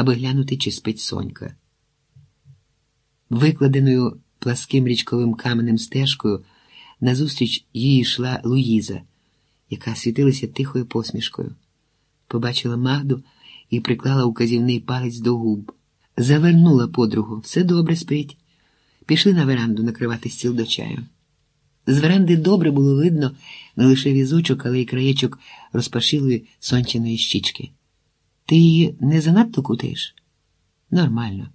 аби глянути, чи спить сонька. Викладеною пласким річковим каменем стежкою назустріч їй йшла Луїза, яка світилася тихою посмішкою. Побачила Магду і приклала указівний палець до губ. Завернула подругу. Все добре спить. Пішли на веранду накривати стіл до чаю. З веранди добре було видно не лише візочок, але й краєчок розпашилої сончиної щічки. Ти не занадто кутаєш? Нормально.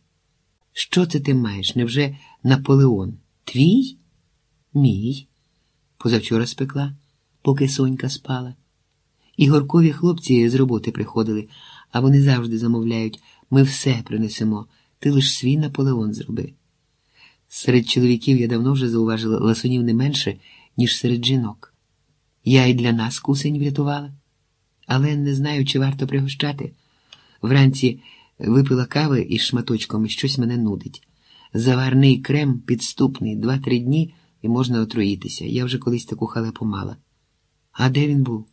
Що це ти маєш? Невже Наполеон? Твій? Мій. Позавчора спекла, поки сонька спала. І горкові хлопці з роботи приходили, а вони завжди замовляють ми все принесемо, ти лиш свій Наполеон зроби. Серед чоловіків я давно вже зауважила ласунів не менше, ніж серед жінок. Я й для нас кусень врятувала, але не знаю, чи варто пригощати. Вранці випила кави із шматочком і щось мене нудить. Заварний крем підступний, два-три дні і можна отруїтися. Я вже колись таку халепу мала. А де він був?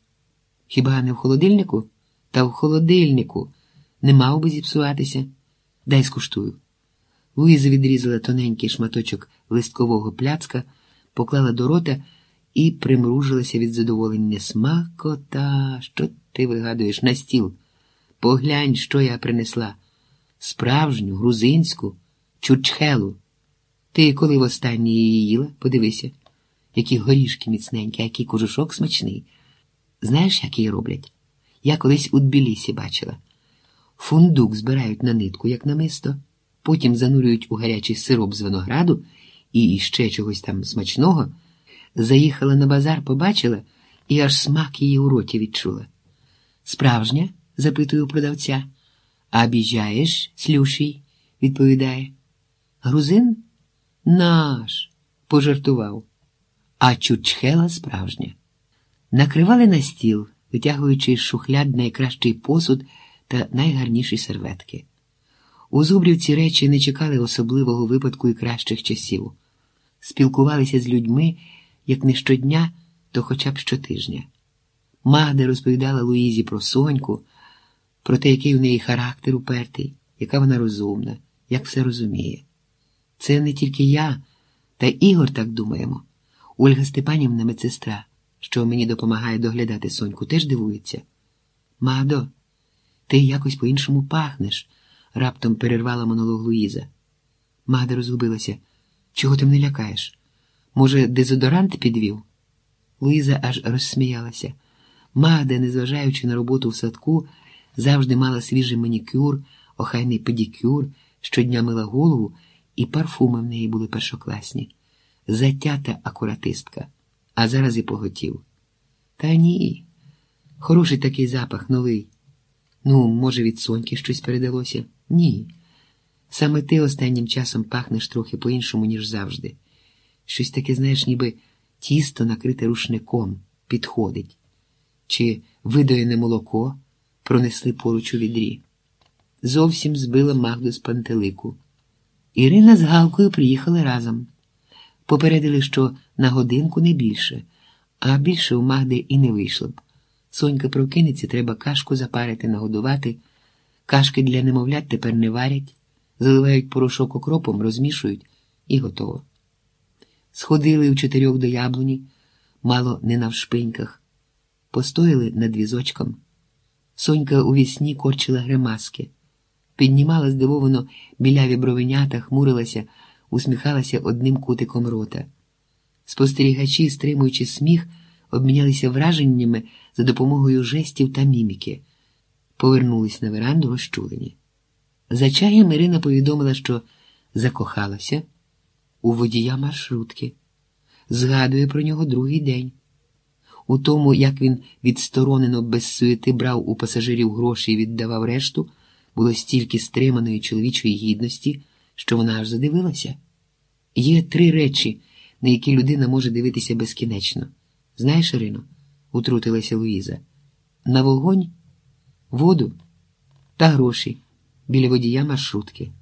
Хіба не в холодильнику? Та в холодильнику. Не мав би зіпсуватися. Дай скуштую. Луїза відрізала тоненький шматочок листкового пляцка, поклала до рота і примружилася від задоволення. Смакота, що ти вигадуєш на стіл? Поглянь, що я принесла. Справжню, грузинську, чурчхелу. Ти коли востаннє її їла, подивися, які горішки міцненькі, який кожушок смачний. Знаєш, як її роблять? Я колись у Тбілісі бачила. Фундук збирають на нитку, як намисто, потім занурюють у гарячий сироп з винограду і ще чогось там смачного. Заїхала на базар, побачила і аж смак її у роті відчула. Справжня? Запитую продавця. А біжаєш, слюший, відповідає. Грузин? Наш, пожартував. А чучхела справжня. Накривали на стіл, витягуючи з шухляд найкращий посуд та найгарніші серветки. У Зубрівці речі не чекали особливого випадку і кращих часів. Спілкувалися з людьми як не щодня, то хоча б щотижня. Магда розповідала Луїзі про соньку, про те, який у неї характер упертий, яка вона розумна, як все розуміє. Це не тільки я, та Ігор так думаємо. Ольга Степанівна, медсестра, що мені допомагає доглядати соньку, теж дивується. Мадо, ти якось по-іншому пахнеш, раптом перервала монолог Луїза. Магда розгубилася. Чого ти мене лякаєш? Може, дезодорант підвів? Луїза аж розсміялася. Магда, незважаючи на роботу в садку, завжди мала свіжий манікюр, охайний педикюр, щодня мила голову, і парфуми в неї були першокласні. Затята акуратистка, а зараз і поготів. Та ні, хороший такий запах, новий. Ну, може, від соньки щось передалося? Ні. Саме ти останнім часом пахнеш трохи по-іншому, ніж завжди. Щось таке, знаєш, ніби тісто накрите рушником, підходить, чи видоєне молоко пронесли поруч у відрі. Зовсім збила Магду з пантелику. Ірина з Галкою приїхали разом. Попередили, що на годинку не більше, а більше у Магди і не вийшло б. Сонька прокинеться, треба кашку запарити, нагодувати. Кашки для немовлят тепер не варять, заливають порошок окропом, розмішують і готово. Сходили у чотирьох до яблуні, мало не навшпиньках, постояли над візочком. Сонька у вісні корчила гримаски, піднімала здивовано біляві бровенята, хмурилася, усміхалася одним кутиком рота. Спостерігачі, стримуючи сміх, обмінялися враженнями за допомогою жестів та міміки, повернулись на веранду розчулені. За чаєм Ірина повідомила, що закохалася у водія маршрутки, згадує про нього другий день. У тому, як він відсторонено без суєти брав у пасажирів гроші і віддавав решту, було стільки стриманої чоловічої гідності, що вона аж задивилася. Є три речі, на які людина може дивитися безкінечно. Знаєш, Ірино, утрутилася Луїза, на вогонь, воду та гроші біля водія маршрутки.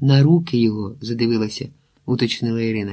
На руки його задивилася, уточнила Ірина.